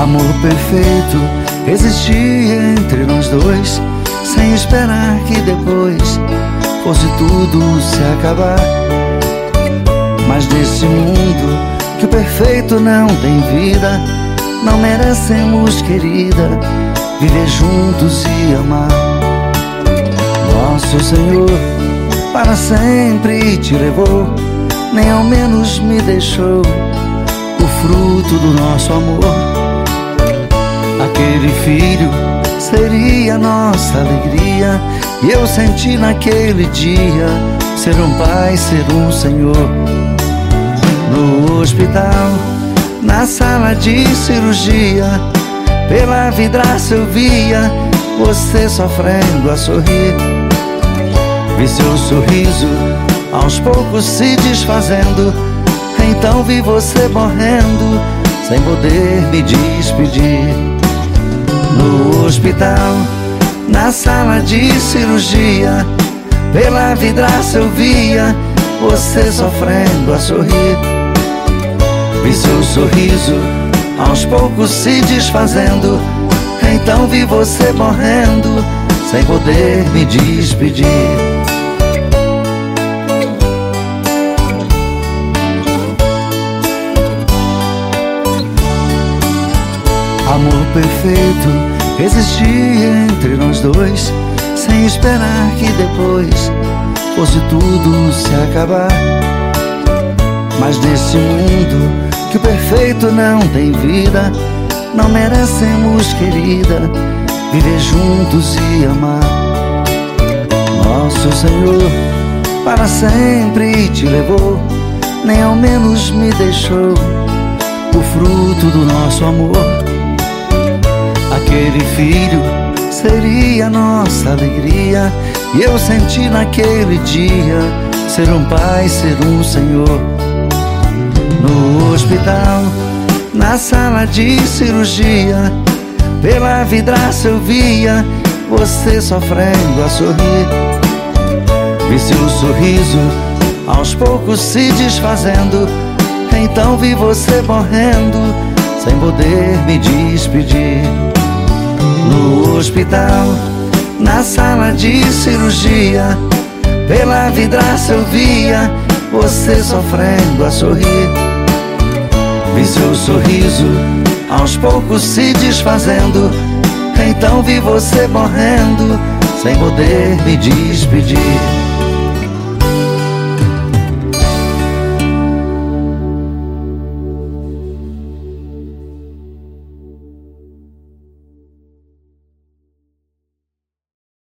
Amor perfeito existia entre nós dois, sem esperar que depois fosse tudo se acabar. Mas nesse mundo que o perfeito não tem vida, não merecemos, querida, viver juntos e amar. Nosso Senhor para sempre te levou, nem ao menos me deixou o fruto do nosso amor. Aquele filho seria nossa alegria, e eu senti naquele dia ser um pai, ser um Senhor. No hospital, na sala de cirurgia, pela vidraça eu via você sofrendo a sorrir. Vi seu sorriso aos poucos se desfazendo. Então vi você morrendo sem poder me despedir. No hospital, na sala de cirurgia, pela vidraça eu via você sofrendo a sorrir. Vi seu sorriso aos poucos se desfazendo. Então vi você morrendo sem poder me despedir. Amor perfeito existia entre nós dois, sem esperar que depois fosse tudo se acabar. Mas nesse mundo que o perfeito não tem vida, não merecemos, querida, viver juntos e amar. Nosso Senhor para sempre te levou, nem ao menos me deixou o fruto do nosso amor. Aquele filho seria nossa alegria, e eu senti naquele dia ser um pai, ser um Senhor. No hospital, na sala de cirurgia, pela vidraça eu via você sofrendo a sorrir. Vi seu sorriso aos poucos se desfazendo. Então vi você morrendo sem poder me despedir. No hospital, na sala de cirurgia, pela vidraça eu via você sofrendo a sorrir. Vi seu sorriso aos poucos se desfazendo. Então vi você morrendo sem poder me despedir.